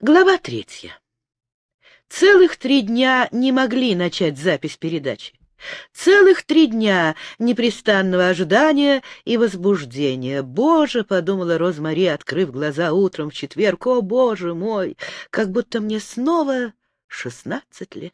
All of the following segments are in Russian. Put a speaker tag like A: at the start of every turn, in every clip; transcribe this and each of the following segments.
A: Глава третья. Целых три дня не могли начать запись передачи. Целых три дня непрестанного ожидания и возбуждения. «Боже!» — подумала Розмари, открыв глаза утром в четверг. «О, боже мой! Как будто мне снова шестнадцать лет!»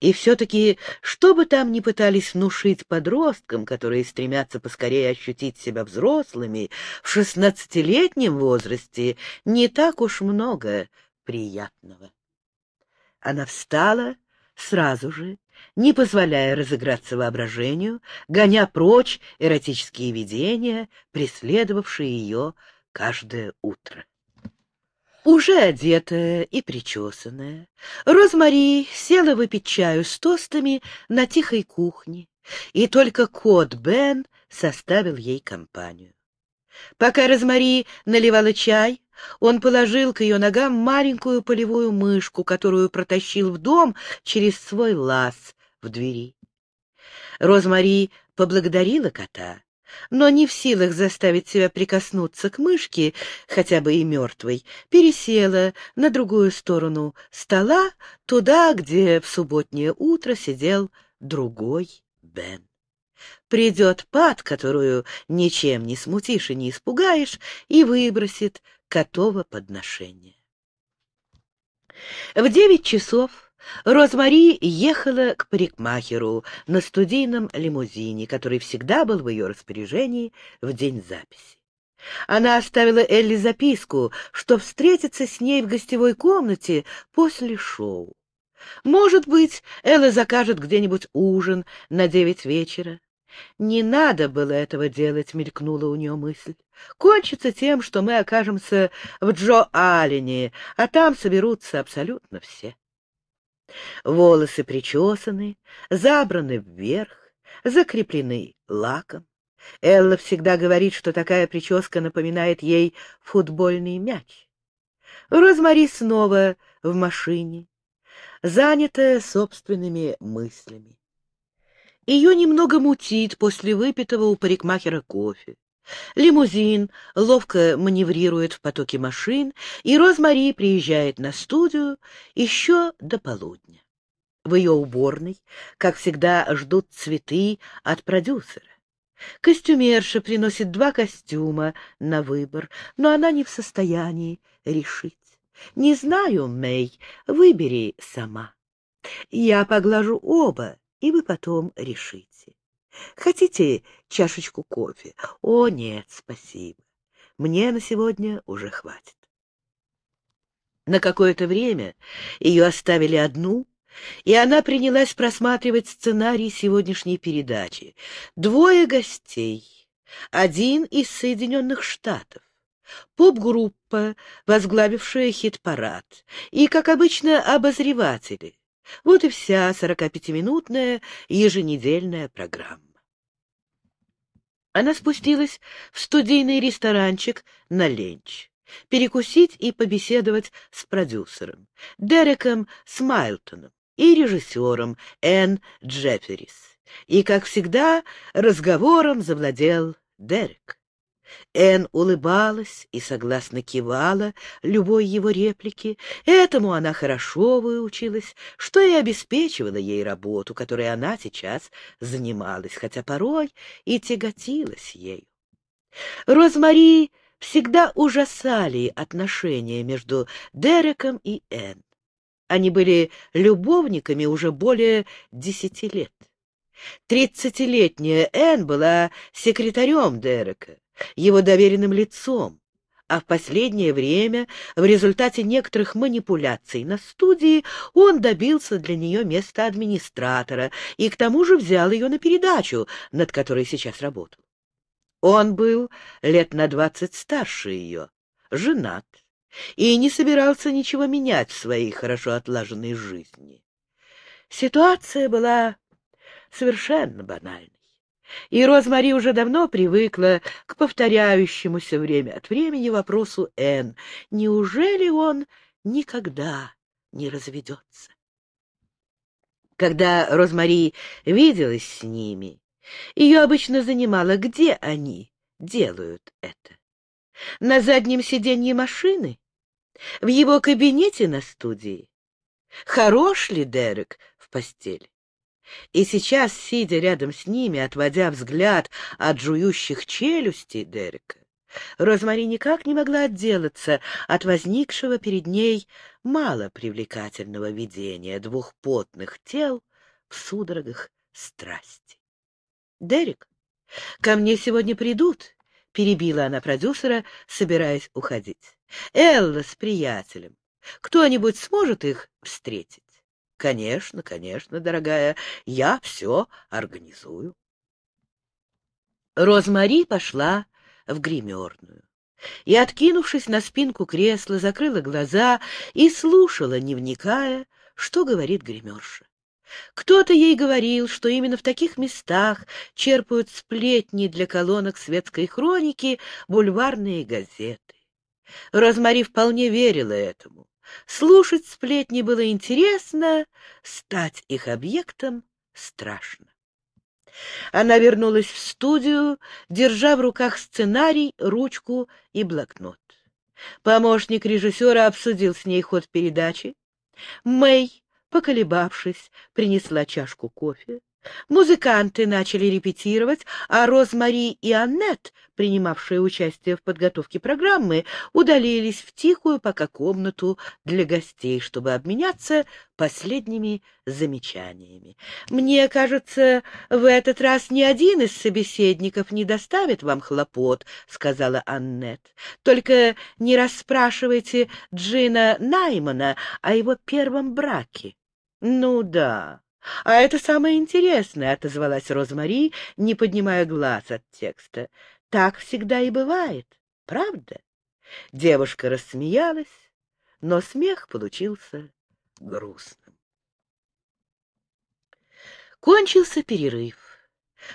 A: И все-таки, что бы там ни пытались внушить подросткам, которые стремятся поскорее ощутить себя взрослыми, в шестнадцатилетнем возрасте не так уж много приятного. Она встала сразу же, не позволяя разыграться воображению, гоня прочь эротические видения, преследовавшие ее каждое утро. Уже одетая и причесанная, Розмари села выпить чаю с тостами на тихой кухне, и только кот Бен составил ей компанию. Пока Розмари наливала чай, он положил к ее ногам маленькую полевую мышку, которую протащил в дом через свой лаз в двери. Розмари поблагодарила кота но не в силах заставить себя прикоснуться к мышке, хотя бы и мертвой, пересела на другую сторону стола, туда, где в субботнее утро сидел другой Бен. Придет Пат, которую ничем не смутишь и не испугаешь, и выбросит котово подношение. В девять часов Розмари ехала к парикмахеру на студийном лимузине, который всегда был в ее распоряжении в день записи. Она оставила Элли записку, что встретится с ней в гостевой комнате после шоу. Может быть, Элла закажет где-нибудь ужин на девять вечера. «Не надо было этого делать», — мелькнула у нее мысль. «Кончится тем, что мы окажемся в Джо Аллене, а там соберутся абсолютно все». Волосы причесаны, забраны вверх, закреплены лаком. Элла всегда говорит, что такая прическа напоминает ей футбольный мяч. Розмари снова в машине, занятая собственными мыслями. Ее немного мутит после выпитого у парикмахера кофе. Лимузин ловко маневрирует в потоке машин, и Розмари приезжает на студию еще до полудня. В ее уборной, как всегда, ждут цветы от продюсера. Костюмерша приносит два костюма на выбор, но она не в состоянии решить. «Не знаю, Мэй, выбери сама. Я поглажу оба, и вы потом решите. Хотите чашечку кофе? О, нет, спасибо. Мне на сегодня уже хватит. На какое-то время ее оставили одну, и она принялась просматривать сценарий сегодняшней передачи. Двое гостей, один из Соединенных Штатов, поп-группа, возглавившая хит-парад, и, как обычно, обозреватели. Вот и вся 45-минутная еженедельная программа. Она спустилась в студийный ресторанчик на ленч, перекусить и побеседовать с продюсером, Дереком Смайлтоном и режиссером Энн Джефферис. И, как всегда, разговором завладел Дерек. Эн улыбалась и согласно кивала любой его реплике. Этому она хорошо выучилась, что и обеспечивало ей работу, которой она сейчас занималась, хотя порой и тяготилась ею. Розмари всегда ужасали отношения между Дереком и Эн. Они были любовниками уже более десяти лет. Тридцатилетняя Эн была секретарем Дерека, его доверенным лицом, а в последнее время, в результате некоторых манипуляций на студии, он добился для нее места администратора и к тому же взял ее на передачу, над которой сейчас работал. Он был лет на двадцать старше ее, женат, и не собирался ничего менять в своей хорошо отлаженной жизни. Ситуация была совершенно банальной. И Розмари уже давно привыкла к повторяющемуся время от времени вопросу Энн, неужели он никогда не разведется? Когда Розмари виделась с ними, ее обычно занимало, где они делают это. На заднем сиденье машины В его кабинете на студии? Хорош ли Дерек в постели? И сейчас, сидя рядом с ними, отводя взгляд от жующих челюстей Дерека, Розмари никак не могла отделаться от возникшего перед ней мало привлекательного видения двух потных тел в судорогах страсти. «Дерек, ко мне сегодня придут», — перебила она продюсера, собираясь уходить. «Элла с приятелем. Кто-нибудь сможет их встретить?» «Конечно, конечно, дорогая, я все организую». Розмари пошла в гримерную и, откинувшись на спинку кресла, закрыла глаза и слушала, не вникая, что говорит гримерша. Кто-то ей говорил, что именно в таких местах черпают сплетни для колонок светской хроники бульварные газеты. Розмари вполне верила этому. Слушать сплетни было интересно, стать их объектом страшно. Она вернулась в студию, держа в руках сценарий, ручку и блокнот. Помощник режиссера обсудил с ней ход передачи. Мэй, поколебавшись, принесла чашку кофе. Музыканты начали репетировать, а Розмари и Аннет, принимавшие участие в подготовке программы, удалились в тихую пока комнату для гостей, чтобы обменяться последними замечаниями. «Мне кажется, в этот раз ни один из собеседников не доставит вам хлопот», — сказала Аннет. «Только не расспрашивайте Джина Наймана о его первом браке». «Ну да». «А это самое интересное», — отозвалась Розмари, не поднимая глаз от текста. «Так всегда и бывает, правда?» Девушка рассмеялась, но смех получился грустным. Кончился перерыв.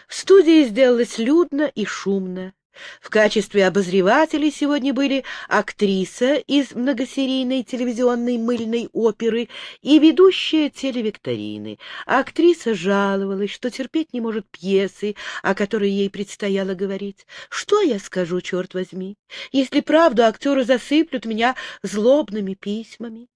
A: В студии сделалось людно и шумно. В качестве обозревателей сегодня были актриса из многосерийной телевизионной мыльной оперы и ведущая телевикторины. Актриса жаловалась, что терпеть не может пьесы, о которой ей предстояло говорить. Что я скажу, черт возьми, если правду актеры засыплют меня злобными письмами?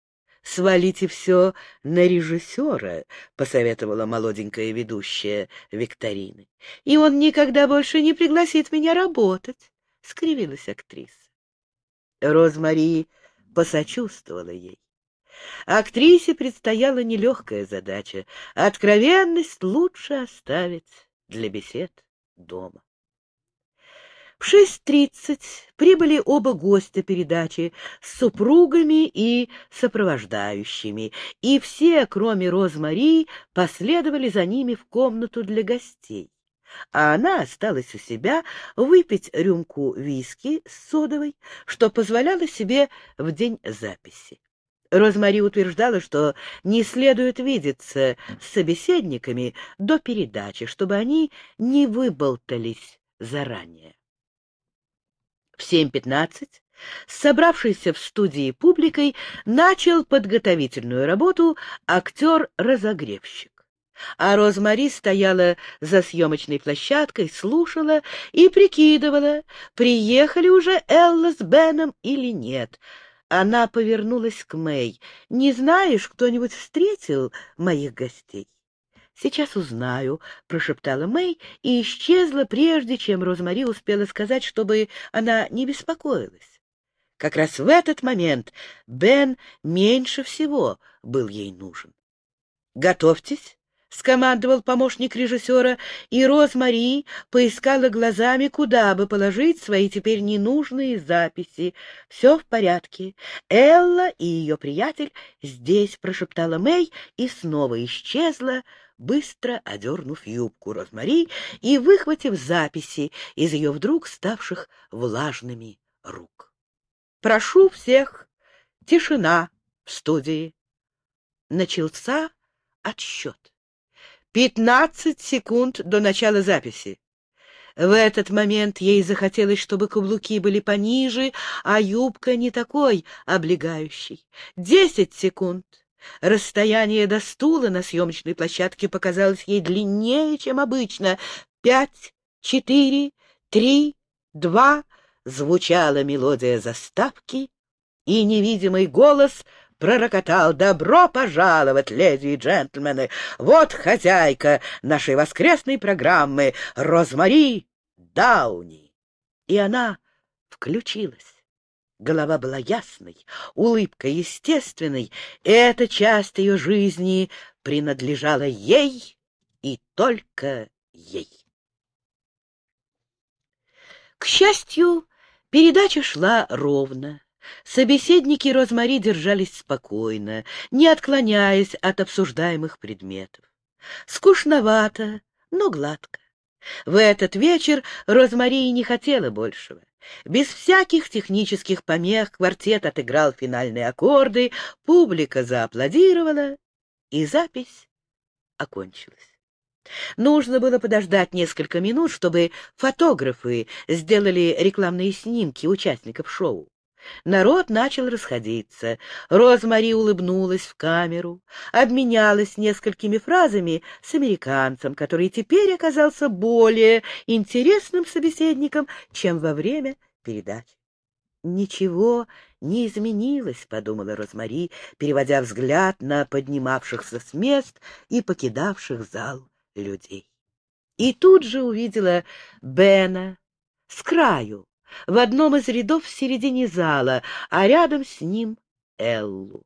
A: «Свалите все на режиссера», — посоветовала молоденькая ведущая викторины. «И он никогда больше не пригласит меня работать», — скривилась актриса. Розмари посочувствовала ей. Актрисе предстояла нелегкая задача. Откровенность лучше оставить для бесед дома. В шесть тридцать прибыли оба гостя передачи с супругами и сопровождающими, и все, кроме Розмари, последовали за ними в комнату для гостей. А она осталась у себя выпить рюмку виски с содовой, что позволяла себе в день записи. Розмари утверждала, что не следует видеться с собеседниками до передачи, чтобы они не выболтались заранее. В 7.15 собравшийся в студии публикой начал подготовительную работу актер-разогревщик. А Розмари стояла за съемочной площадкой, слушала и прикидывала, приехали уже Элла с Беном или нет. Она повернулась к Мэй. «Не знаешь, кто-нибудь встретил моих гостей?» «Сейчас узнаю», — прошептала Мэй и исчезла, прежде чем Розмари успела сказать, чтобы она не беспокоилась. Как раз в этот момент Бен меньше всего был ей нужен. «Готовьтесь», — скомандовал помощник режиссера, и Розмари поискала глазами, куда бы положить свои теперь ненужные записи. «Все в порядке. Элла и ее приятель здесь», — прошептала Мэй и снова исчезла, — быстро одернув юбку Розмари и выхватив записи из ее вдруг ставших влажными рук. «Прошу всех, тишина в студии». Начался отсчет. Пятнадцать секунд до начала записи. В этот момент ей захотелось, чтобы каблуки были пониже, а юбка не такой облегающей. Десять секунд. Расстояние до стула на съемочной площадке показалось ей длиннее, чем обычно. Пять, четыре, три, два. Звучала мелодия заставки, и невидимый голос пророкотал «Добро пожаловать, леди и джентльмены! Вот хозяйка нашей воскресной программы Розмари Дауни!» И она включилась. Голова была ясной, улыбка естественной. Эта часть ее жизни принадлежала ей и только ей. К счастью, передача шла ровно. Собеседники Розмари держались спокойно, не отклоняясь от обсуждаемых предметов. Скучновато, но гладко. В этот вечер Розмари не хотела большего. Без всяких технических помех квартет отыграл финальные аккорды, публика зааплодировала, и запись окончилась. Нужно было подождать несколько минут, чтобы фотографы сделали рекламные снимки участников шоу. Народ начал расходиться. Розмари улыбнулась в камеру, обменялась несколькими фразами с американцем, который теперь оказался более интересным собеседником, чем во время передачи. «Ничего не изменилось», — подумала Розмари, переводя взгляд на поднимавшихся с мест и покидавших зал людей. И тут же увидела Бена с краю, в одном из рядов в середине зала, а рядом с ним Эллу.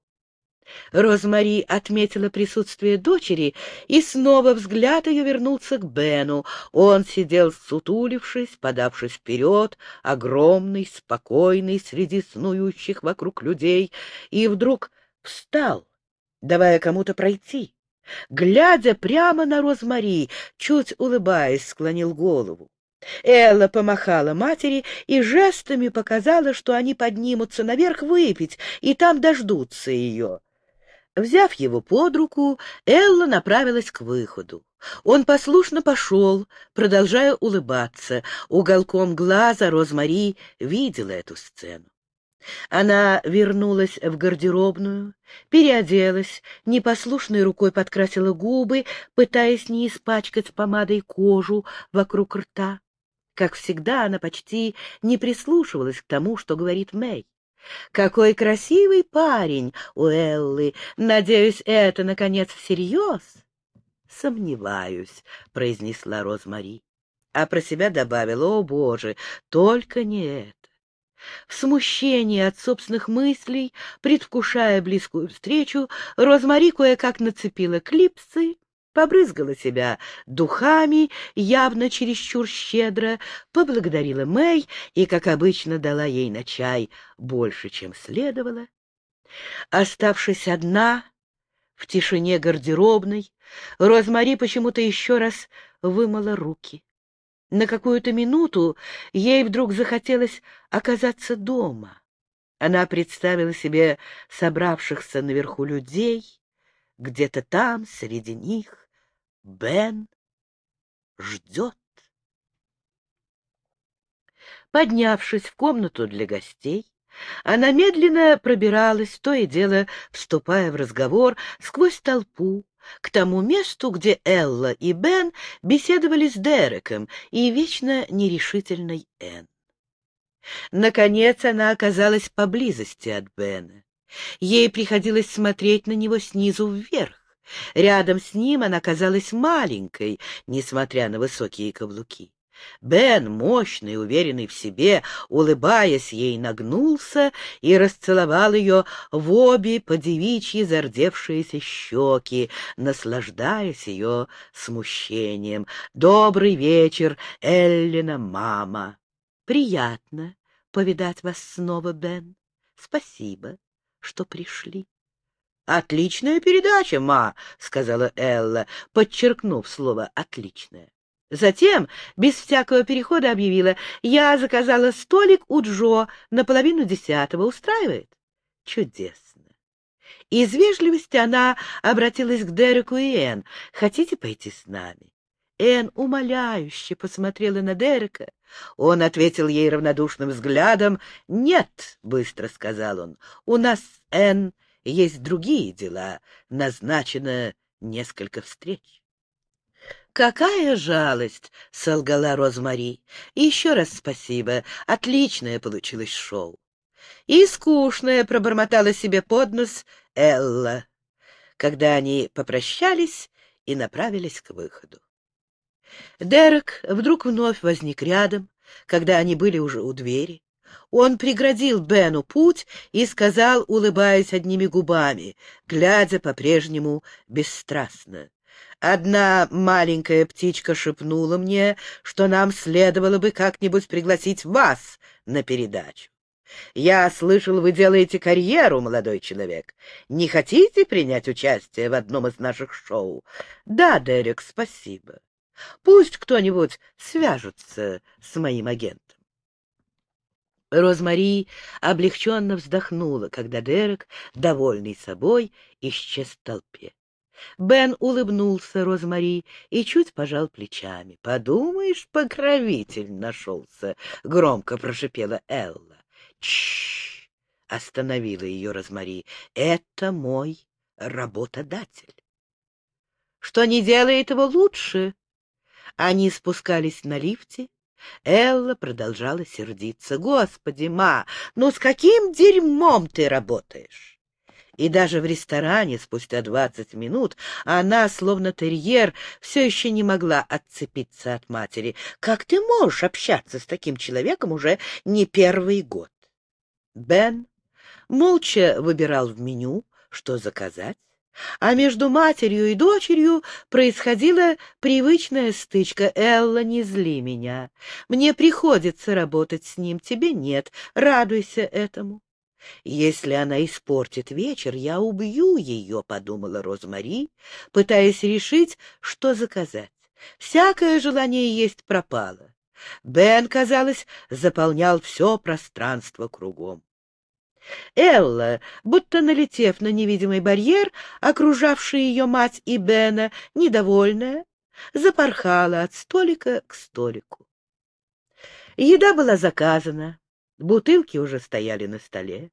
A: Розмари отметила присутствие дочери, и снова взгляд ее вернулся к Бену. Он сидел, сутулившись, подавшись вперед, огромный, спокойный, среди снующих вокруг людей, и вдруг встал, давая кому-то пройти. Глядя прямо на Розмари, чуть улыбаясь, склонил голову. Элла помахала матери и жестами показала, что они поднимутся наверх выпить, и там дождутся ее. Взяв его под руку, Элла направилась к выходу. Он послушно пошел, продолжая улыбаться. Уголком глаза Розмари видела эту сцену. Она вернулась в гардеробную, переоделась, непослушной рукой подкрасила губы, пытаясь не испачкать помадой кожу вокруг рта. Как всегда, она почти не прислушивалась к тому, что говорит Мэй. «Какой красивый парень у Эллы! Надеюсь, это, наконец, всерьез?» «Сомневаюсь», — произнесла Розмари. А про себя добавила, «О, Боже, только не это!» В смущении от собственных мыслей, предвкушая близкую встречу, Розмари кое-как нацепила клипсы побрызгала себя духами, явно чересчур щедро, поблагодарила Мэй и, как обычно, дала ей на чай больше, чем следовало. Оставшись одна, в тишине гардеробной, Розмари почему-то еще раз вымыла руки. На какую-то минуту ей вдруг захотелось оказаться дома. Она представила себе собравшихся наверху людей, где-то там, среди них, Бен ждет. Поднявшись в комнату для гостей, она медленно пробиралась, то и дело вступая в разговор сквозь толпу, к тому месту, где Элла и Бен беседовали с Дереком и вечно нерешительной Энн. Наконец она оказалась поблизости от Бена. Ей приходилось смотреть на него снизу вверх. Рядом с ним она казалась маленькой, несмотря на высокие каблуки. Бен, мощный, уверенный в себе, улыбаясь ей, нагнулся и расцеловал ее в обе подевичьи зардевшиеся щеки, наслаждаясь ее смущением. «Добрый вечер, Эллина, мама!» «Приятно повидать вас снова, Бен. Спасибо, что пришли». «Отличная передача, ма», — сказала Элла, подчеркнув слово «отличная». Затем, без всякого перехода, объявила, «Я заказала столик у Джо на половину десятого. Устраивает?» «Чудесно». Из вежливости она обратилась к Дереку и Энн. «Хотите пойти с нами?» Энн умоляюще посмотрела на Дерека. Он ответил ей равнодушным взглядом. «Нет», — быстро сказал он, — «у нас, Энн, есть другие дела, назначено несколько встреч. «Какая жалость!» — солгала Розмари. «Еще раз спасибо. Отличное получилось шоу». И скучная пробормотала себе под нос Элла, когда они попрощались и направились к выходу. Дерек вдруг вновь возник рядом, когда они были уже у двери. Он преградил Бену путь и сказал, улыбаясь одними губами, глядя по-прежнему бесстрастно. Одна маленькая птичка шепнула мне, что нам следовало бы как-нибудь пригласить вас на передачу. Я слышал, вы делаете карьеру, молодой человек. Не хотите принять участие в одном из наших шоу? Да, Дерек, спасибо. Пусть кто-нибудь свяжется с моим агентом. Розмари облегченно вздохнула, когда Дерек, довольный собой, исчез в толпе. Бен улыбнулся Розмари и чуть пожал плечами. — Подумаешь, покровитель нашелся, — громко прошипела Элла. — Чш! — остановила ее Розмари. — Это мой работодатель. — Что не делает его лучше? Они спускались на лифте. Элла продолжала сердиться. — Господи, ма, ну с каким дерьмом ты работаешь? И даже в ресторане спустя двадцать минут она, словно терьер, все еще не могла отцепиться от матери. Как ты можешь общаться с таким человеком уже не первый год? Бен молча выбирал в меню, что заказать, а между матерью и дочерью происходила привычная стычка. «Элла, не зли меня. Мне приходится работать с ним, тебе нет. Радуйся этому». «Если она испортит вечер, я убью ее», — подумала Розмари, пытаясь решить, что заказать. Всякое желание есть пропало. Бен, казалось, заполнял все пространство кругом. Элла, будто налетев на невидимый барьер, окружавший ее мать и Бена, недовольная, запорхала от столика к столику. Еда была заказана, бутылки уже стояли на столе.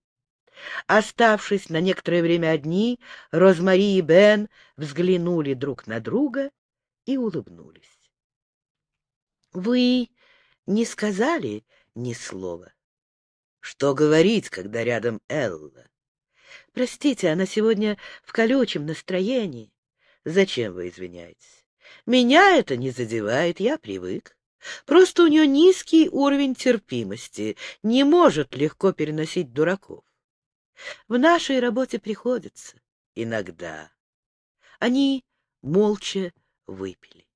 A: Оставшись на некоторое время одни, Розмари и Бен взглянули друг на друга и улыбнулись. — Вы не сказали ни слова. Что говорить, когда рядом Элла? Простите, она сегодня в колючем настроении. Зачем вы извиняетесь? Меня это не задевает, я привык. Просто у нее низкий уровень терпимости, не может легко переносить дураков. В нашей работе приходится иногда. Они молча выпили.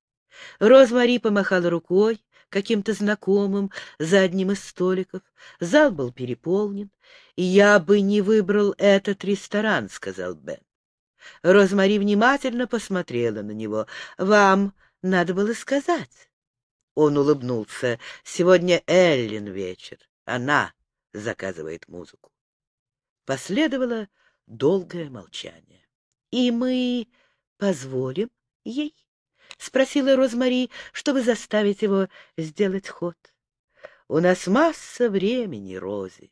A: Розмари помахала рукой, каким-то знакомым за одним из столиков. Зал был переполнен. «Я бы не выбрал этот ресторан», — сказал Бен. Розмари внимательно посмотрела на него. «Вам надо было сказать». Он улыбнулся. «Сегодня Эллин вечер. Она заказывает музыку». Последовало долгое молчание. «И мы позволим ей?» — спросила Розмари, чтобы заставить его сделать ход. — У нас масса времени, Рози.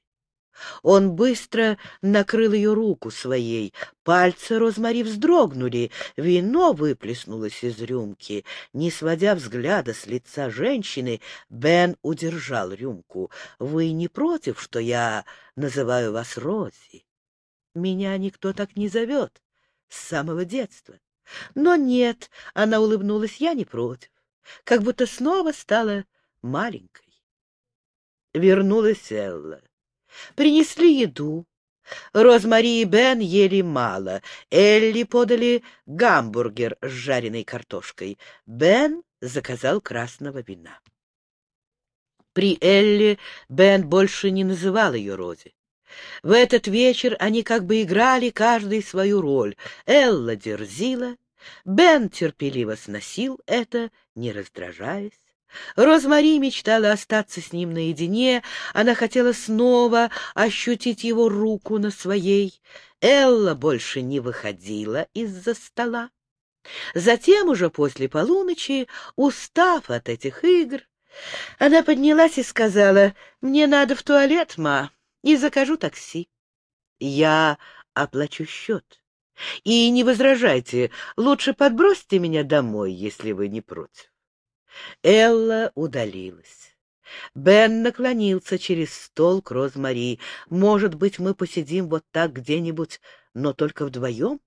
A: Он быстро накрыл ее руку своей. Пальцы Розмари вздрогнули, вино выплеснулось из рюмки. Не сводя взгляда с лица женщины, Бен удержал рюмку. — Вы не против, что я называю вас Рози? Меня никто так не зовет с самого детства. Но нет, она улыбнулась, я не против, как будто снова стала маленькой. Вернулась Элла. Принесли еду. Розмари и Бен ели мало. Элли подали гамбургер с жареной картошкой. Бен заказал красного вина. При Элли Бен больше не называл ее Рози. В этот вечер они как бы играли каждый свою роль. Элла дерзила, Бен терпеливо сносил это, не раздражаясь. Розмари мечтала остаться с ним наедине, она хотела снова ощутить его руку на своей. Элла больше не выходила из-за стола. Затем, уже после полуночи, устав от этих игр, она поднялась и сказала, «Мне надо в туалет, ма, и закажу такси. Я оплачу счет. И не возражайте, лучше подбросьте меня домой, если вы не против. Элла удалилась. Бен наклонился через стол к Розмари. «Может быть, мы посидим вот так где-нибудь, но только вдвоем?»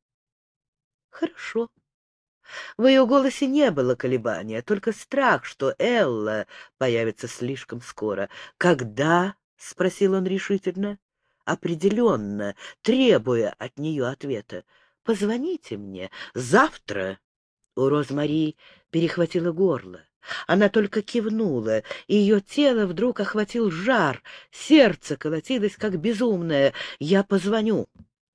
A: «Хорошо». В ее голосе не было колебания, только страх, что Элла появится слишком скоро. «Когда?» — спросил он решительно. Определенно, требуя от нее ответа. «Позвоните мне. Завтра». У Розмари перехватило горло. Она только кивнула, и ее тело вдруг охватил жар, сердце колотилось, как безумное. «Я позвоню.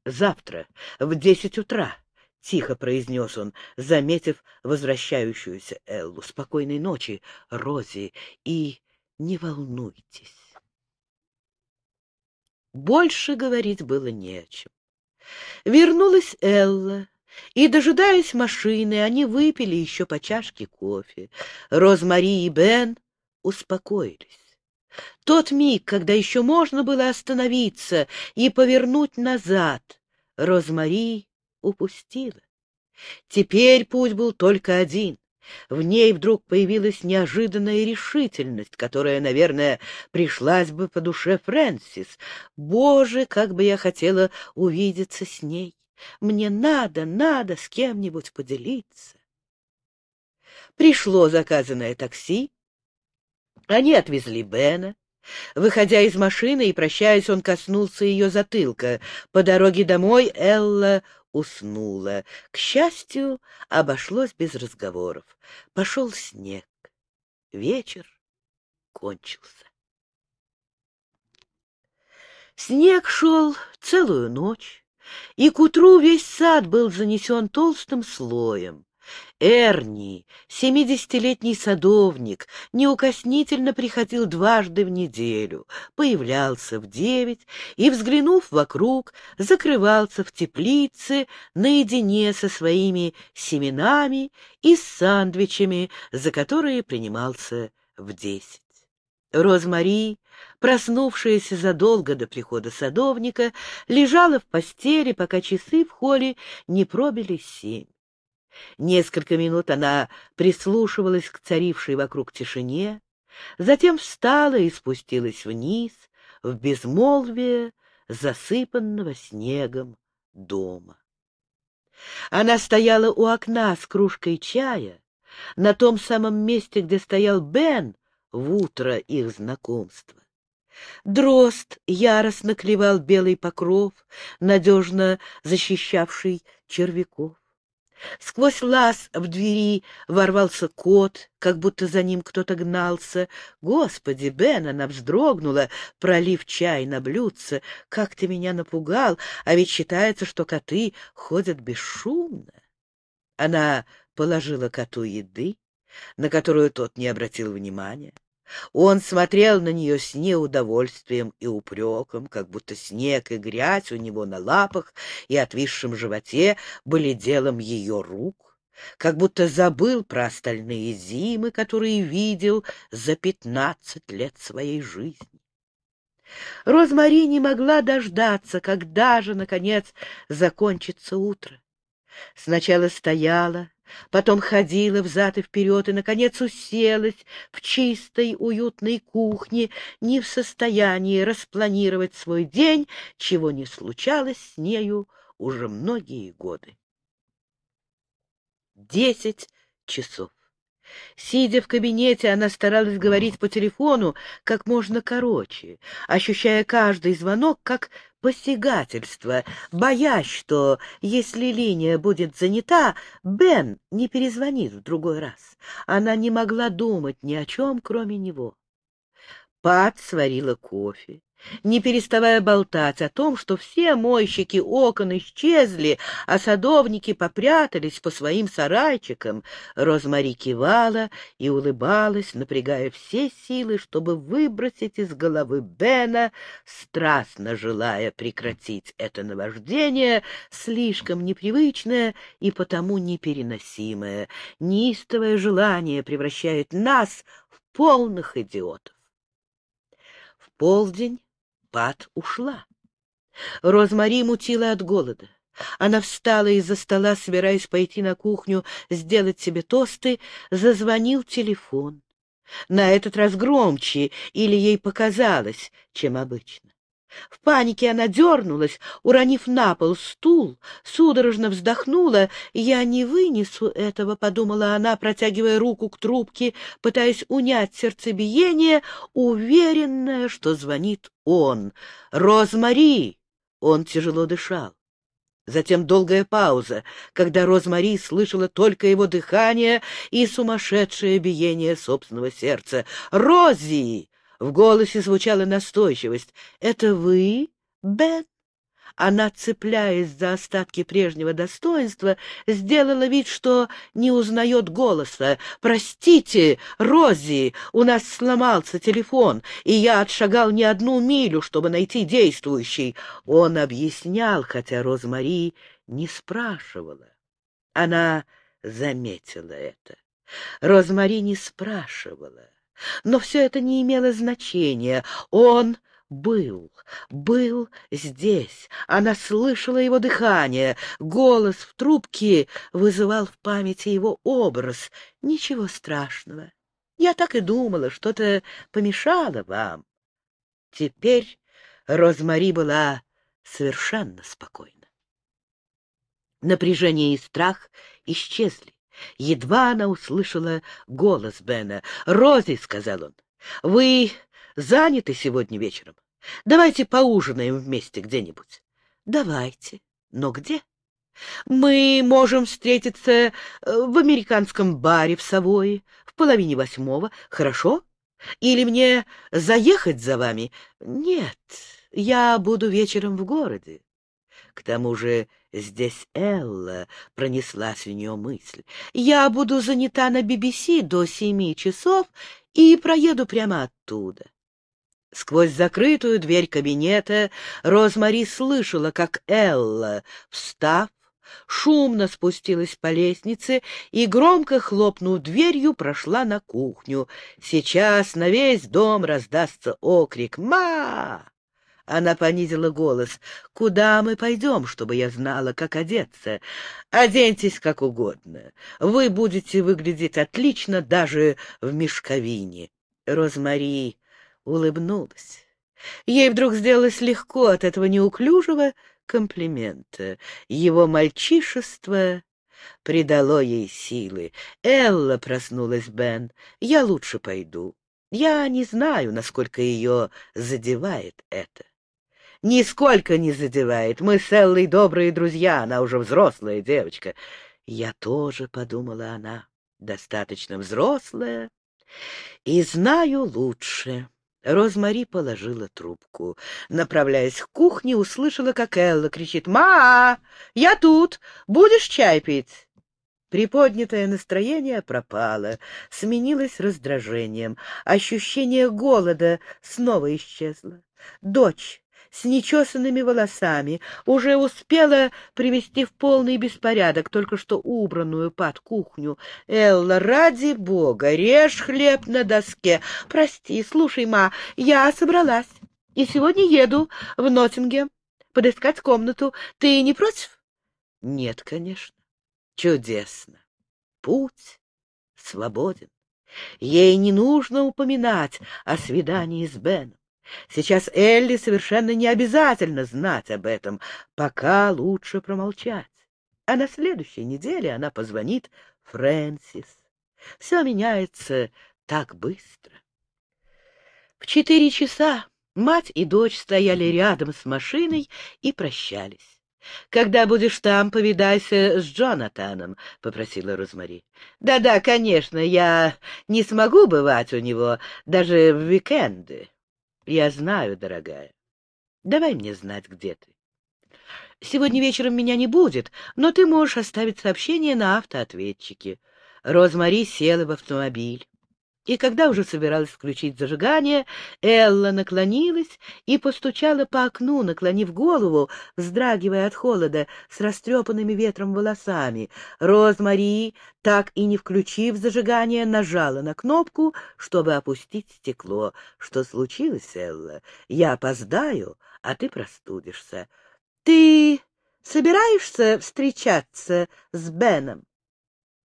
A: Завтра, в десять утра». — тихо произнес он, заметив возвращающуюся Эллу. «Спокойной ночи, Рози, и не волнуйтесь». Больше говорить было не о чем. Вернулась Элла, и, дожидаясь машины, они выпили еще по чашке кофе. Розмари и Бен успокоились. Тот миг, когда еще можно было остановиться и повернуть назад, Розмари упустила. Теперь путь был только один. В ней вдруг появилась неожиданная решительность, которая, наверное, пришлась бы по душе Фрэнсис. Боже, как бы я хотела увидеться с ней! Мне надо, надо с кем-нибудь поделиться. Пришло заказанное такси. Они отвезли Бена. Выходя из машины и прощаясь, он коснулся ее затылка. По дороге домой Элла уснула. К счастью, обошлось без разговоров. Пошел снег. Вечер кончился. Снег шел целую ночь и к утру весь сад был занесен толстым слоем. Эрни, семидесятилетний садовник, неукоснительно приходил дважды в неделю, появлялся в девять и, взглянув вокруг, закрывался в теплице наедине со своими семенами и сандвичами, за которые принимался в десять. Розмари, проснувшаяся задолго до прихода садовника, лежала в постели, пока часы в холле не пробили семь. Несколько минут она прислушивалась к царившей вокруг тишине, затем встала и спустилась вниз, в безмолвие засыпанного снегом дома. Она стояла у окна с кружкой чая, на том самом месте, где стоял Бен, в утро их знакомства. Дрозд яростно клевал белый покров, надежно защищавший червяков. Сквозь лаз в двери ворвался кот, как будто за ним кто-то гнался. «Господи, Бен!» — она вздрогнула, пролив чай на блюдце. «Как ты меня напугал! А ведь считается, что коты ходят бесшумно!» Она положила коту еды, на которую тот не обратил внимания. Он смотрел на нее с неудовольствием и упреком, как будто снег и грязь у него на лапах и отвисшем животе были делом ее рук, как будто забыл про остальные зимы, которые видел за пятнадцать лет своей жизни. Розмари не могла дождаться, когда же, наконец, закончится утро. Сначала стояла, потом ходила взад и вперед и, наконец, уселась в чистой, уютной кухне, не в состоянии распланировать свой день, чего не случалось с нею уже многие годы. Десять часов. Сидя в кабинете, она старалась говорить по телефону как можно короче, ощущая каждый звонок как посягательство, боясь, что, если линия будет занята, Бен не перезвонит в другой раз. Она не могла думать ни о чем, кроме него. Пат сварила кофе не переставая болтать о том, что все мойщики окон исчезли, а садовники попрятались по своим сарайчикам, Розмари кивала и улыбалась, напрягая все силы, чтобы выбросить из головы Бена, страстно желая прекратить это наваждение, слишком непривычное и потому непереносимое. Неистовое желание превращает нас в полных идиотов. В полдень Пат ушла. Розмари мутила от голода. Она встала из-за стола, собираясь пойти на кухню, сделать себе тосты. Зазвонил телефон. на этот раз громче, или ей показалось, чем обычно. В панике она дернулась, уронив на пол стул, судорожно вздохнула. «Я не вынесу этого», — подумала она, протягивая руку к трубке, пытаясь унять сердцебиение, уверенная, что звонит он. «Розмари!» Он тяжело дышал. Затем долгая пауза, когда Розмари слышала только его дыхание и сумасшедшее биение собственного сердца. «Рози!» — в голосе звучала настойчивость. «Это вы, Бен?» Она, цепляясь за остатки прежнего достоинства, сделала вид, что не узнает голоса. «Простите, Рози, у нас сломался телефон, и я отшагал не одну милю, чтобы найти действующий». Он объяснял, хотя Розмари не спрашивала. Она заметила это. Розмари не спрашивала. Но все это не имело значения. Он был, был здесь. Она слышала его дыхание. Голос в трубке вызывал в памяти его образ. Ничего страшного. Я так и думала, что-то помешало вам. Теперь Розмари была совершенно спокойна. Напряжение и страх исчезли. Едва она услышала голос Бена. «Рози», — сказал он, — «вы заняты сегодня вечером? Давайте поужинаем вместе где-нибудь». «Давайте. Но где?» «Мы можем встретиться э, в американском баре в Савое в половине восьмого. Хорошо? Или мне заехать за вами?» «Нет, я буду вечером в городе. К тому же здесь Элла, — пронеслась у нее мысль. Я буду занята на BBC до семи часов и проеду прямо оттуда. Сквозь закрытую дверь кабинета Розмари слышала, как Элла, встав, шумно спустилась по лестнице и, громко хлопнув дверью, прошла на кухню. Сейчас на весь дом раздастся окрик «Ма!». Она понизила голос. «Куда мы пойдем, чтобы я знала, как одеться? Оденьтесь как угодно. Вы будете выглядеть отлично даже в мешковине». Розмари улыбнулась. Ей вдруг сделалось легко от этого неуклюжего комплимента. Его мальчишество придало ей силы. «Элла», — проснулась Бен, — «я лучше пойду. Я не знаю, насколько ее задевает это» нисколько не задевает. Мы с Эллой добрые друзья, она уже взрослая девочка. Я тоже, — подумала она, — достаточно взрослая и знаю лучше. Розмари положила трубку. Направляясь к кухне, услышала, как Элла кричит «Ма! Я тут! Будешь чай пить?» Приподнятое настроение пропало, сменилось раздражением. Ощущение голода снова исчезло. Дочь с нечесанными волосами, уже успела привести в полный беспорядок только что убранную под кухню. «Элла, ради бога, режь хлеб на доске. Прости, слушай, ма, я собралась, и сегодня еду в Ноттингем подыскать комнату. Ты не против?» «Нет, конечно. Чудесно. Путь свободен. Ей не нужно упоминать о свидании с Беном. Сейчас Элли совершенно не обязательно знать об этом, пока лучше промолчать. А на следующей неделе она позвонит Фрэнсис. Все меняется так быстро. В четыре часа мать и дочь стояли рядом с машиной и прощались. «Когда будешь там, повидайся с Джонатаном», — попросила Розмари. «Да-да, конечно, я не смогу бывать у него даже в уикенды». Я знаю, дорогая. Давай мне знать, где ты. Сегодня вечером меня не будет, но ты можешь оставить сообщение на автоответчике. Розмари села в автомобиль. И когда уже собиралась включить зажигание, Элла наклонилась и постучала по окну, наклонив голову, вздрагивая от холода, с растрепанными ветром волосами. Розмари, так и не включив зажигание, нажала на кнопку, чтобы опустить стекло. «Что случилось, Элла? Я опоздаю, а ты простудишься. Ты собираешься встречаться с Беном?»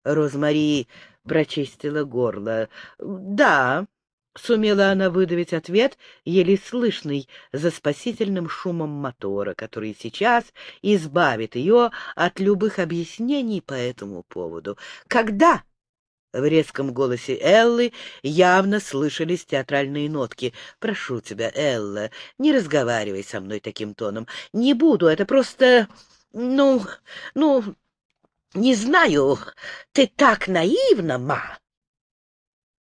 A: Розмари прочистила горло. «Да», — сумела она выдавить ответ, еле слышный за спасительным шумом мотора, который сейчас избавит ее от любых объяснений по этому поводу. «Когда?» В резком голосе Эллы явно слышались театральные нотки. «Прошу тебя, Элла, не разговаривай со мной таким тоном. Не буду, это просто... Ну, ну, не знаю, ты так наивна, ма!»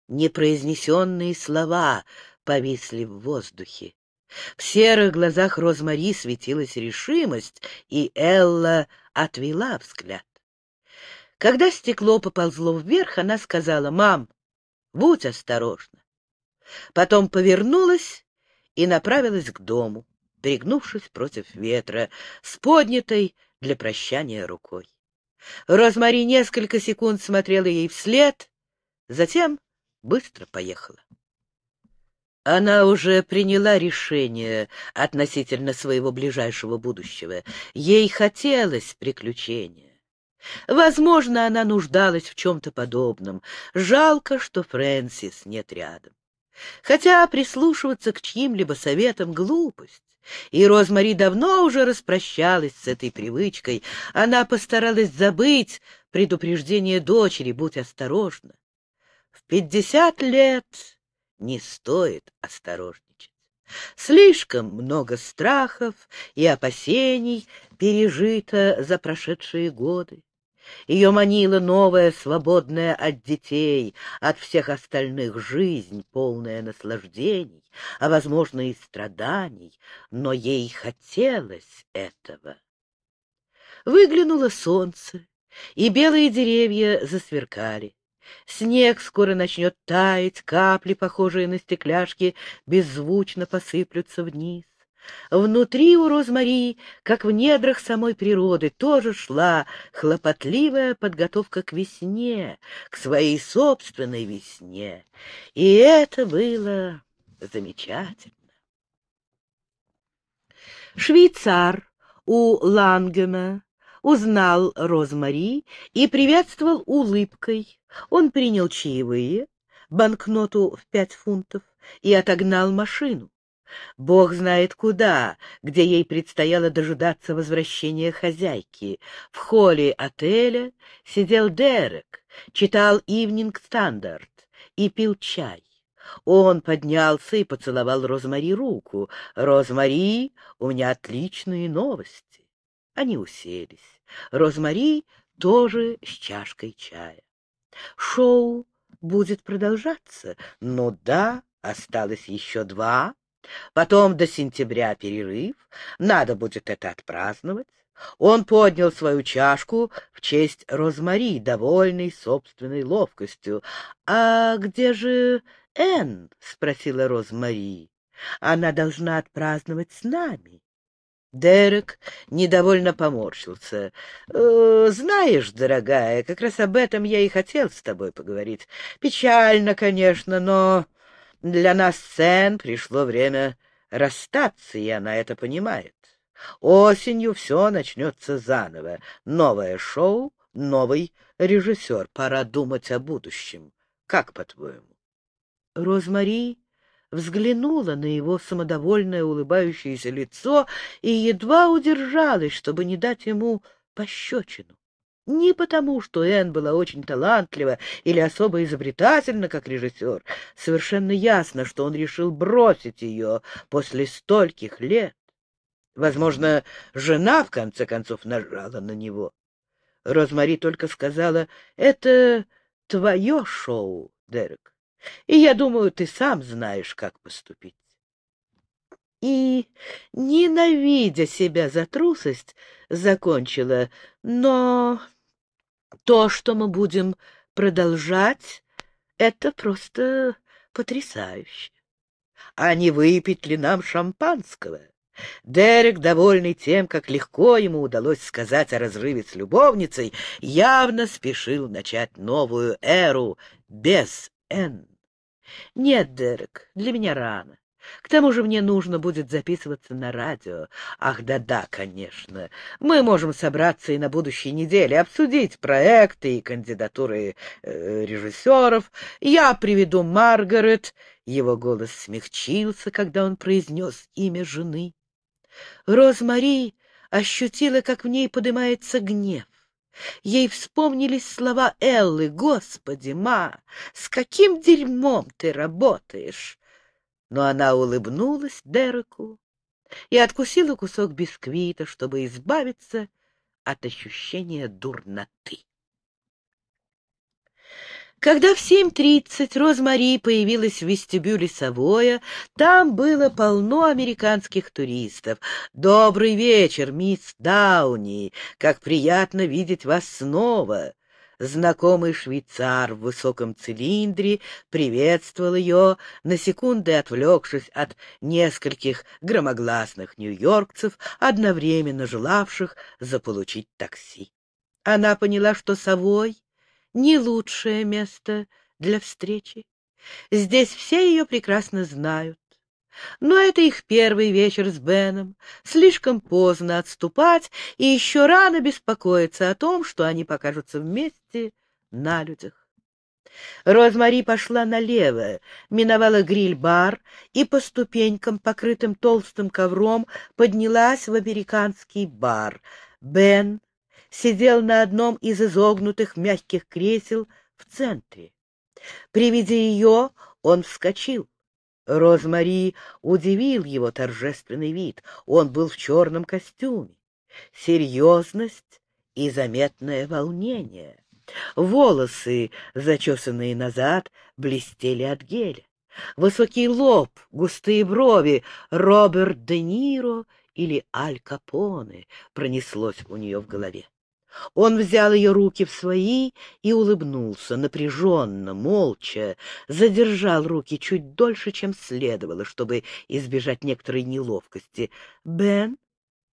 A: Непроизнесенные слова повисли в воздухе. В серых глазах Розмари светилась решимость, и Элла отвела взгляд. Когда стекло поползло вверх, она сказала, «Мам, будь осторожна». Потом повернулась и направилась к дому, пригнувшись против ветра, с поднятой для прощания рукой. Розмари несколько секунд смотрела ей вслед, затем быстро поехала. Она уже приняла решение относительно своего ближайшего будущего. Ей хотелось приключения. Возможно, она нуждалась в чем-то подобном. Жалко, что Фрэнсис нет рядом. Хотя прислушиваться к чьим-либо советам — глупость. И Розмари давно уже распрощалась с этой привычкой. Она постаралась забыть предупреждение дочери, будь осторожна. В пятьдесят лет не стоит осторожничать. Слишком много страхов и опасений пережито за прошедшие годы. Ее манила новая, свободная от детей, от всех остальных жизнь, полная наслаждений, а, возможно, и страданий, но ей хотелось этого. Выглянуло солнце, и белые деревья засверкали. Снег скоро начнет таять, капли, похожие на стекляшки, беззвучно посыплются вниз. Внутри у Розмари, как в недрах самой природы, тоже шла хлопотливая подготовка к весне, к своей собственной весне. И это было замечательно. Швейцар у Лангема узнал Розмари и приветствовал улыбкой. Он принял чаевые, банкноту в пять фунтов, и отогнал машину. Бог знает куда, где ей предстояло дожидаться возвращения хозяйки. В холле отеля сидел Дерек, читал «Ивнинг Стандарт» и пил чай. Он поднялся и поцеловал Розмари руку. «Розмари, у меня отличные новости». Они уселись. Розмари тоже с чашкой чая. «Шоу будет продолжаться?» «Ну да, осталось еще два». Потом до сентября перерыв, надо будет это отпраздновать. Он поднял свою чашку в честь Розмари, довольный собственной ловкостью. — А где же Энн? — спросила Розмари. — Она должна отпраздновать с нами. Дерек недовольно поморщился. «Э, «Знаешь, дорогая, как раз об этом я и хотел с тобой поговорить. Печально, конечно, но для нас сцен пришло время расстаться, и она это понимает. Осенью все начнется заново. Новое шоу, новый режиссер. Пора думать о будущем. Как, по-твоему? Розмари взглянула на его самодовольное улыбающееся лицо и едва удержалась, чтобы не дать ему пощечину. Не потому, что Энн была очень талантлива или особо изобретательна, как режиссер. Совершенно ясно, что он решил бросить ее после стольких лет. Возможно, жена, в конце концов, нажала на него. Розмари только сказала, «Это твое шоу, Дерек, и я думаю, ты сам знаешь, как поступить». И, ненавидя себя за трусость, закончила, «Но то, что мы будем продолжать, это просто потрясающе. А не выпить ли нам шампанского? Дерек, довольный тем, как легко ему удалось сказать о разрыве с любовницей, явно спешил начать новую эру без Энн. Нет, Дерек, для меня рано. К тому же мне нужно будет записываться на радио. Ах, да-да, конечно. Мы можем собраться и на будущей неделе обсудить проекты и кандидатуры э, режиссеров. Я приведу Маргарет. Его голос смягчился, когда он произнес имя жены. Розмари ощутила, как в ней поднимается гнев. Ей вспомнились слова Эллы. «Господи, ма, с каким дерьмом ты работаешь!» Но она улыбнулась Дереку и откусила кусок бисквита, чтобы избавиться от ощущения дурноты. Когда в 7.30 Розмари появилась в вестибюле Савоя, там было полно американских туристов. «Добрый вечер, мисс Дауни! Как приятно видеть вас снова!» Знакомый швейцар в высоком цилиндре приветствовал ее, на секунды отвлекшись от нескольких громогласных нью-йоркцев, одновременно желавших заполучить такси. Она поняла, что Совой — не лучшее место для встречи. Здесь все ее прекрасно знают. Но это их первый вечер с Беном. Слишком поздно отступать, и еще рано беспокоиться о том, что они покажутся вместе на людях. Розмари пошла налево, миновала гриль-бар и по ступенькам, покрытым толстым ковром, поднялась в американский бар. Бен сидел на одном из изогнутых мягких кресел в центре. При виде ее он вскочил. Розмари удивил его торжественный вид. Он был в черном костюме. Серьезность и заметное волнение. Волосы, зачесанные назад, блестели от геля. Высокий лоб, густые брови, Роберт Де Ниро или Аль Капоне пронеслось у нее в голове. Он взял ее руки в свои и улыбнулся, напряженно, молча, задержал руки чуть дольше, чем следовало, чтобы избежать некоторой неловкости. «Бен,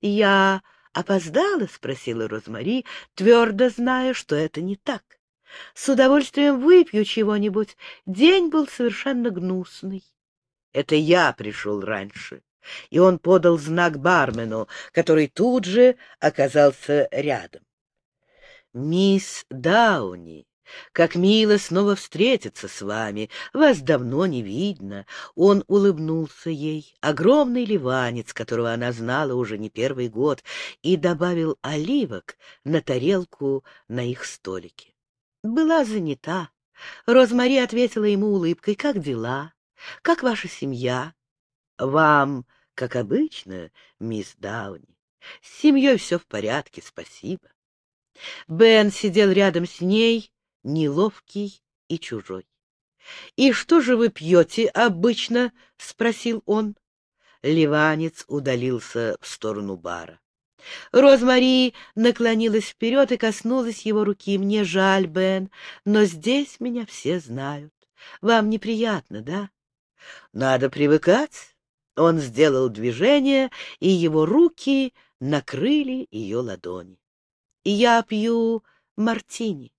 A: я опоздала?» — спросила Розмари, твердо зная, что это не так. «С удовольствием выпью чего-нибудь. День был совершенно гнусный». «Это я пришел раньше». И он подал знак бармену, который тут же оказался рядом. «Мисс Дауни, как мило снова встретиться с вами. Вас давно не видно». Он улыбнулся ей, огромный ливанец, которого она знала уже не первый год, и добавил оливок на тарелку на их столике. Была занята. Розмари ответила ему улыбкой. «Как дела? Как ваша семья?» «Вам, как обычно, мисс Дауни. С семьей все в порядке, спасибо». Бен сидел рядом с ней, неловкий и чужой. — И что же вы пьете обычно? — спросил он. Ливанец удалился в сторону бара. Розмари наклонилась вперед и коснулась его руки. «Мне жаль, Бен, но здесь меня все знают. Вам неприятно, да?» «Надо привыкать». Он сделал движение, и его руки накрыли ее ладони я пью мартини.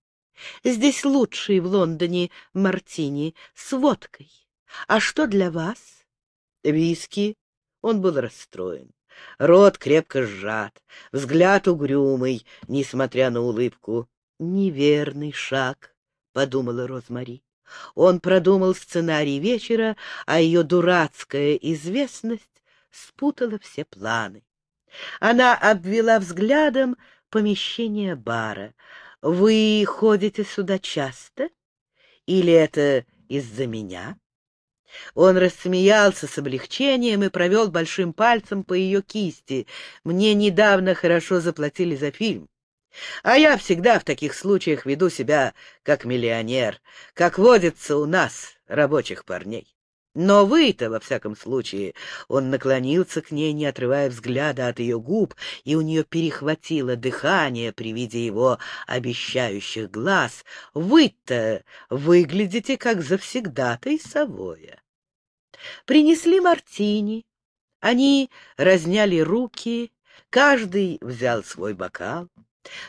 A: Здесь лучший в Лондоне мартини с водкой. А что для вас? Виски. Он был расстроен. Рот крепко сжат, взгляд угрюмый, несмотря на улыбку. «Неверный шаг», — подумала Розмари. Он продумал сценарий вечера, а ее дурацкая известность спутала все планы. Она обвела взглядом помещение бара. Вы ходите сюда часто? Или это из-за меня? Он рассмеялся с облегчением и провел большим пальцем по ее кисти. Мне недавно хорошо заплатили за фильм. А я всегда в таких случаях веду себя как миллионер, как водится у нас, рабочих парней. Но вы-то, во всяком случае, он наклонился к ней, не отрывая взгляда от ее губ, и у нее перехватило дыхание при виде его обещающих глаз. Вы-то выглядите, как завсегдатай Савоя. Принесли мартини. Они разняли руки, каждый взял свой бокал.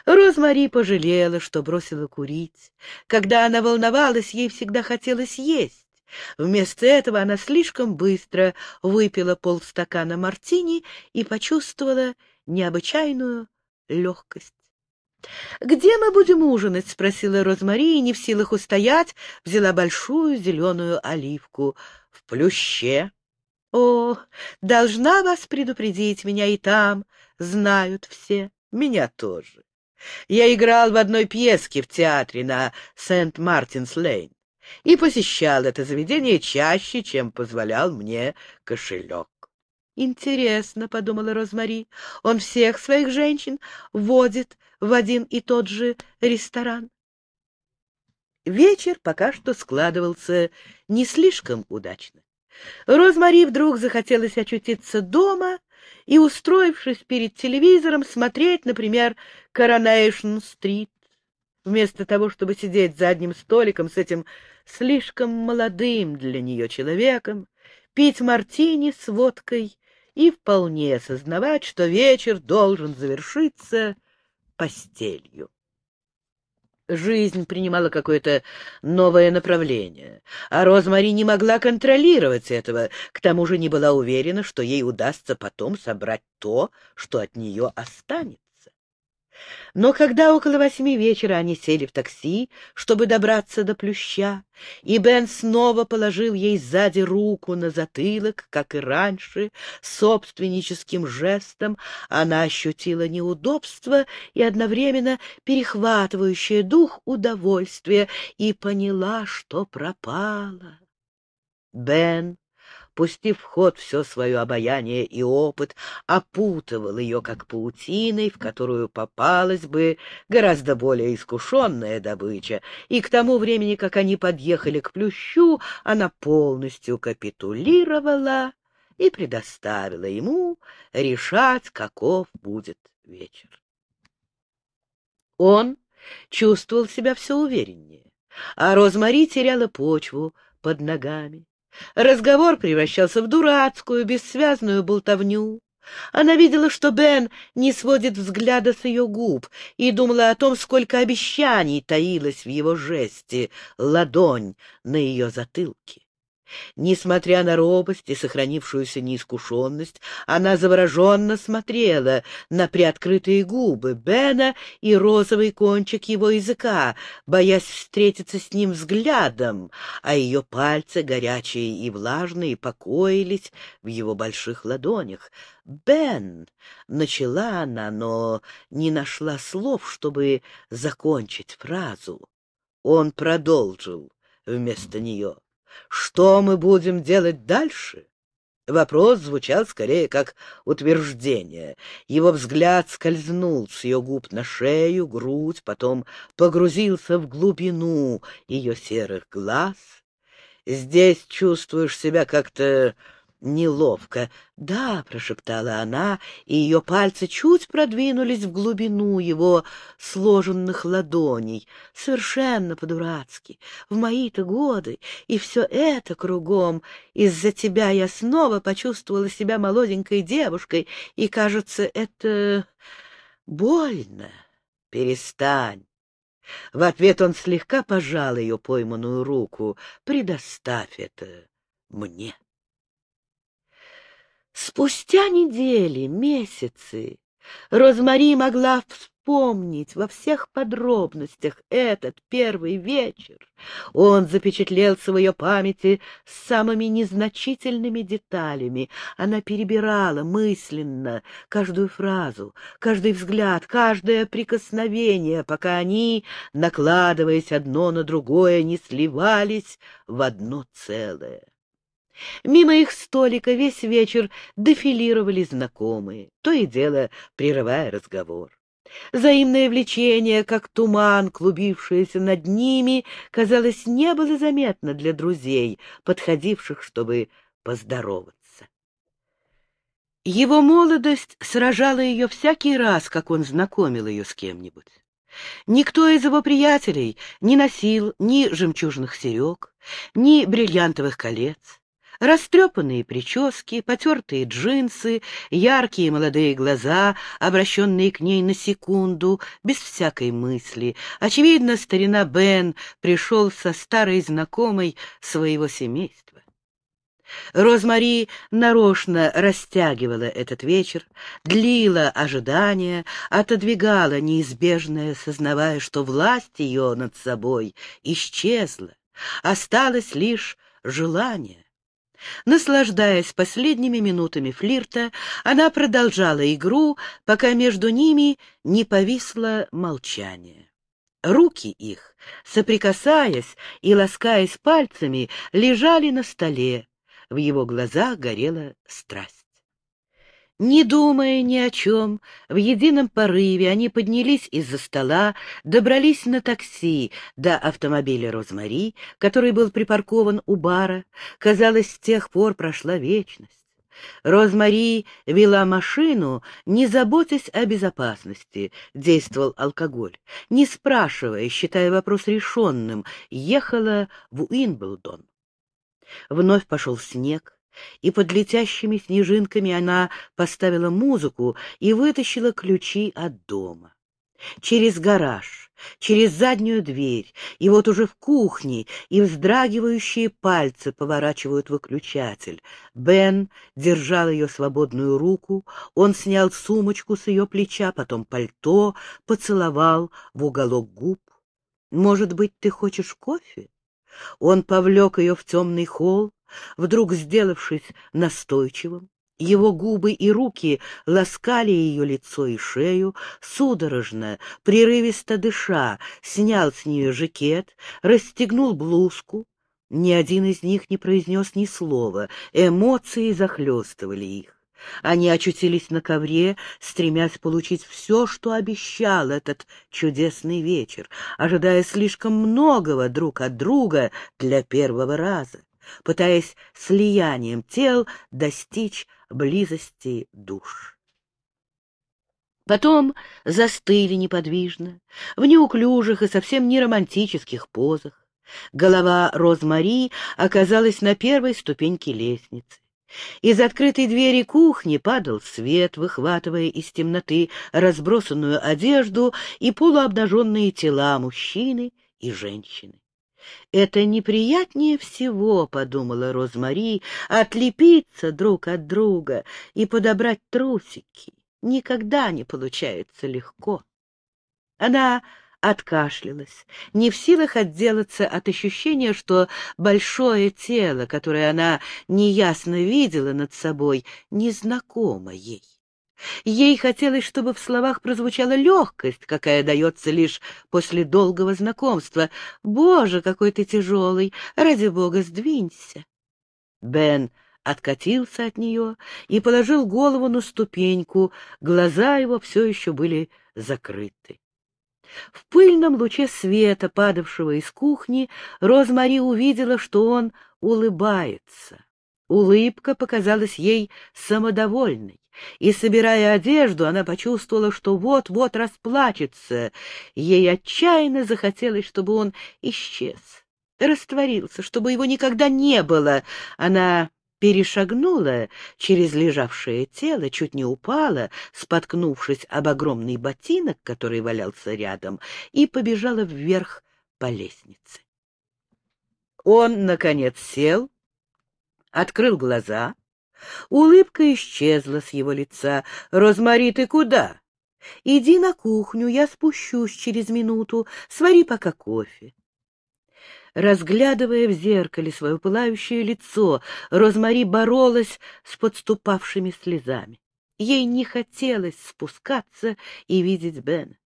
A: Розмари пожалела, что бросила курить. Когда она волновалась, ей всегда хотелось есть. Вместо этого она слишком быстро выпила полстакана мартини и почувствовала необычайную легкость. «Где мы будем ужинать?» — спросила Розмари, и не в силах устоять, взяла большую зеленую оливку. «В плюще». «О, должна вас предупредить, меня и там знают все, меня тоже. Я играл в одной пьеске в театре на Сент-Мартинс-Лейн и посещал это заведение чаще, чем позволял мне кошелек. «Интересно», — подумала Розмари, — «он всех своих женщин водит в один и тот же ресторан». Вечер пока что складывался не слишком удачно. Розмари вдруг захотелось очутиться дома и, устроившись перед телевизором, смотреть, например, «Коронейшн-стрит», вместо того, чтобы сидеть за одним столиком с этим слишком молодым для нее человеком, пить мартини с водкой и вполне осознавать, что вечер должен завершиться постелью. Жизнь принимала какое-то новое направление, а Розмари не могла контролировать этого, к тому же не была уверена, что ей удастся потом собрать то, что от нее останется. Но когда около восьми вечера они сели в такси, чтобы добраться до плюща, и Бен снова положил ей сзади руку на затылок, как и раньше, собственническим жестом, она ощутила неудобство и одновременно перехватывающее дух удовольствие и поняла, что пропала. Бен пустив в ход все свое обаяние и опыт, опутывал ее как паутиной, в которую попалась бы гораздо более искушенная добыча, и к тому времени, как они подъехали к плющу, она полностью капитулировала и предоставила ему решать, каков будет вечер. Он чувствовал себя все увереннее, а Розмари теряла почву под ногами. Разговор превращался в дурацкую, бессвязную болтовню. Она видела, что Бен не сводит взгляда с ее губ, и думала о том, сколько обещаний таилось в его жесте, ладонь на ее затылке. Несмотря на робость и сохранившуюся неискушенность, она завороженно смотрела на приоткрытые губы Бена и розовый кончик его языка, боясь встретиться с ним взглядом, а ее пальцы, горячие и влажные, покоились в его больших ладонях. «Бен!» — начала она, но не нашла слов, чтобы закончить фразу. Он продолжил вместо нее. Что мы будем делать дальше? Вопрос звучал скорее как утверждение. Его взгляд скользнул с ее губ на шею, грудь, потом погрузился в глубину ее серых глаз. Здесь чувствуешь себя как-то неловко. «Да», — прошептала она, и ее пальцы чуть продвинулись в глубину его сложенных ладоней, совершенно по-дурацки, в мои-то годы, и все это кругом. Из-за тебя я снова почувствовала себя молоденькой девушкой, и, кажется, это больно. Перестань. В ответ он слегка пожал ее пойманную руку. «Предоставь это мне». Спустя недели, месяцы Розмари могла вспомнить во всех подробностях этот первый вечер. Он запечатлелся в ее памяти с самыми незначительными деталями. Она перебирала мысленно каждую фразу, каждый взгляд, каждое прикосновение, пока они, накладываясь одно на другое, не сливались в одно целое. Мимо их столика весь вечер дефилировали знакомые, то и дело прерывая разговор. Взаимное влечение, как туман, клубившееся над ними, казалось, не было заметно для друзей, подходивших, чтобы поздороваться. Его молодость сражала ее всякий раз, как он знакомил ее с кем-нибудь. Никто из его приятелей не носил ни жемчужных серег, ни бриллиантовых колец. Растрепанные прически, потертые джинсы, яркие молодые глаза, обращенные к ней на секунду, без всякой мысли. Очевидно, старина Бен пришел со старой знакомой своего семейства. Розмари нарочно растягивала этот вечер, длила ожидания, отодвигала неизбежное, сознавая, что власть ее над собой исчезла. Осталось лишь желание. Наслаждаясь последними минутами флирта, она продолжала игру, пока между ними не повисло молчание. Руки их, соприкасаясь и ласкаясь пальцами, лежали на столе, в его глазах горела страсть. Не думая ни о чем, в едином порыве они поднялись из-за стола, добрались на такси до автомобиля Розмари, который был припаркован у бара. Казалось, с тех пор прошла вечность. Розмари вела машину, не заботясь о безопасности, действовал алкоголь. Не спрашивая, считая вопрос решенным, ехала в Уинблдон. Вновь пошел снег, и под летящими снежинками она поставила музыку и вытащила ключи от дома. Через гараж, через заднюю дверь, и вот уже в кухне, и вздрагивающие пальцы поворачивают выключатель. Бен держал ее свободную руку, он снял сумочку с ее плеча, потом пальто, поцеловал в уголок губ. «Может быть, ты хочешь кофе?» Он повлек ее в темный холл, вдруг сделавшись настойчивым. Его губы и руки ласкали ее лицо и шею, судорожно, прерывисто дыша, снял с нее жакет, расстегнул блузку. Ни один из них не произнес ни слова, эмоции захлестывали их. Они очутились на ковре, стремясь получить все, что обещал этот чудесный вечер, ожидая слишком многого друг от друга для первого раза, пытаясь слиянием тел достичь близости душ. Потом застыли неподвижно, в неуклюжих и совсем не романтических позах. Голова Розмари оказалась на первой ступеньке лестницы. Из открытой двери кухни падал свет, выхватывая из темноты разбросанную одежду и полуобнаженные тела мужчины и женщины. «Это неприятнее всего, — подумала Розмари, — отлепиться друг от друга и подобрать трусики. Никогда не получается легко». Она откашлялась, не в силах отделаться от ощущения, что большое тело, которое она неясно видела над собой, незнакомо ей. Ей хотелось, чтобы в словах прозвучала легкость, какая дается лишь после долгого знакомства. «Боже, какой ты тяжелый! Ради бога, сдвинься!» Бен откатился от нее и положил голову на ступеньку, глаза его все еще были закрыты. В пыльном луче света, падавшего из кухни, Розмари увидела, что он улыбается. Улыбка показалась ей самодовольной, и, собирая одежду, она почувствовала, что вот-вот расплачется. Ей отчаянно захотелось, чтобы он исчез, растворился, чтобы его никогда не было. Она перешагнула через лежавшее тело, чуть не упала, споткнувшись об огромный ботинок, который валялся рядом, и побежала вверх по лестнице. Он, наконец, сел, открыл глаза. Улыбка исчезла с его лица. «Розмари, ты куда?» «Иди на кухню, я спущусь через минуту. Свари пока кофе». Разглядывая в зеркале свое пылающее лицо, Розмари боролась с подступавшими слезами. Ей не хотелось спускаться и видеть Бена.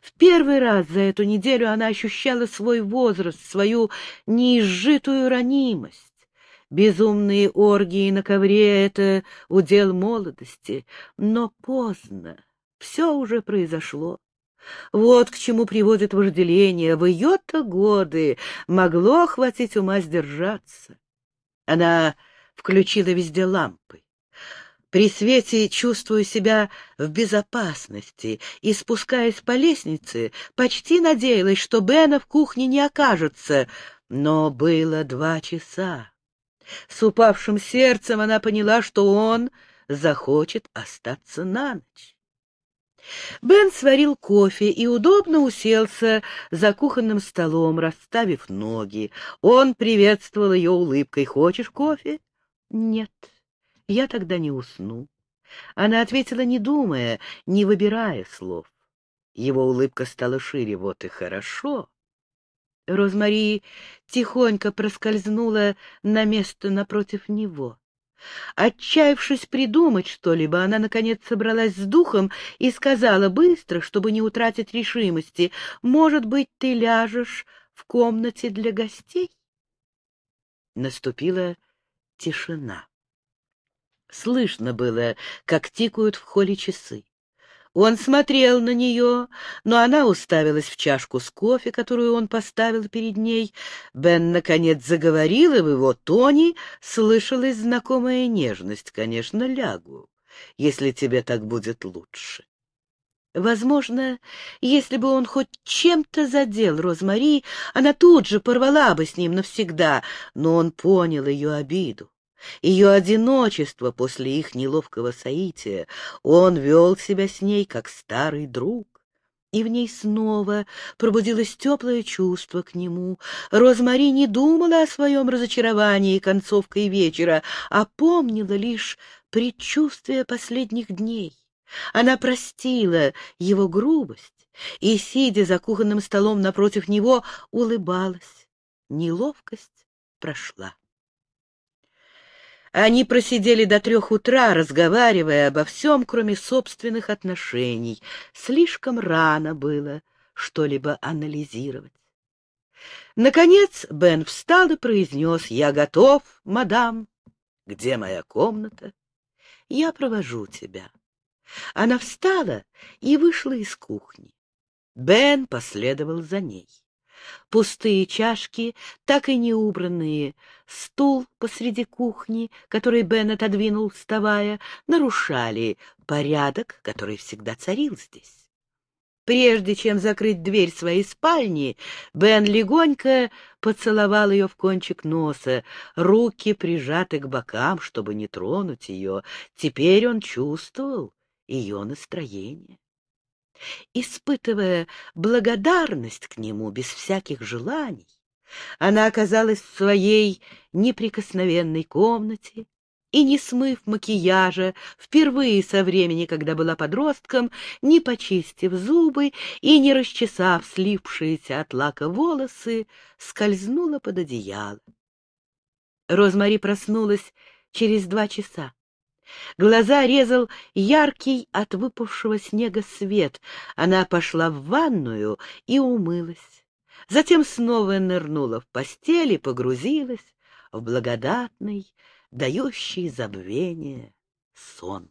A: В первый раз за эту неделю она ощущала свой возраст, свою неизжитую ранимость. Безумные оргии на ковре — это удел молодости, но поздно, все уже произошло. Вот к чему приводит вожделение. В ее-то годы могло хватить ума сдержаться. Она включила везде лампы. При свете чувствую себя в безопасности и, спускаясь по лестнице, почти надеялась, что Бена в кухне не окажется, но было два часа. С упавшим сердцем она поняла, что он захочет остаться на ночь. Бен сварил кофе и удобно уселся за кухонным столом, расставив ноги. Он приветствовал ее улыбкой. «Хочешь кофе?» «Нет, я тогда не усну». Она ответила, не думая, не выбирая слов. Его улыбка стала шире. «Вот и хорошо». Розмари тихонько проскользнула на место напротив него. Отчаявшись придумать что-либо, она, наконец, собралась с духом и сказала быстро, чтобы не утратить решимости, «Может быть, ты ляжешь в комнате для гостей?» Наступила тишина. Слышно было, как тикают в холле часы. Он смотрел на нее, но она уставилась в чашку с кофе, которую он поставил перед ней. Бен, наконец, заговорил, и в его тоне слышалась знакомая нежность. «Конечно, лягу, если тебе так будет лучше». Возможно, если бы он хоть чем-то задел Розмари, она тут же порвала бы с ним навсегда, но он понял ее обиду ее одиночество после их неловкого соития. Он вел себя с ней, как старый друг. И в ней снова пробудилось теплое чувство к нему. Розмари не думала о своем разочаровании концовкой вечера, а помнила лишь предчувствие последних дней. Она простила его грубость и, сидя за кухонным столом напротив него, улыбалась. Неловкость прошла. Они просидели до трех утра, разговаривая обо всем, кроме собственных отношений. Слишком рано было что-либо анализировать. Наконец Бен встал и произнес, «Я готов, мадам. Где моя комната? Я провожу тебя». Она встала и вышла из кухни. Бен последовал за ней. Пустые чашки, так и не убранные, стул посреди кухни, который Бен отодвинул, вставая, нарушали порядок, который всегда царил здесь. Прежде чем закрыть дверь своей спальни, Бен легонько поцеловал ее в кончик носа, руки прижаты к бокам, чтобы не тронуть ее. Теперь он чувствовал ее настроение испытывая благодарность к нему без всяких желаний. Она оказалась в своей неприкосновенной комнате и, не смыв макияжа, впервые со времени, когда была подростком, не почистив зубы и не расчесав слипшиеся от лака волосы, скользнула под одеяло. Розмари проснулась через два часа. Глаза резал яркий от выпавшего снега свет. Она пошла в ванную и умылась. Затем снова нырнула в постель и погрузилась в благодатный, дающий забвение сон.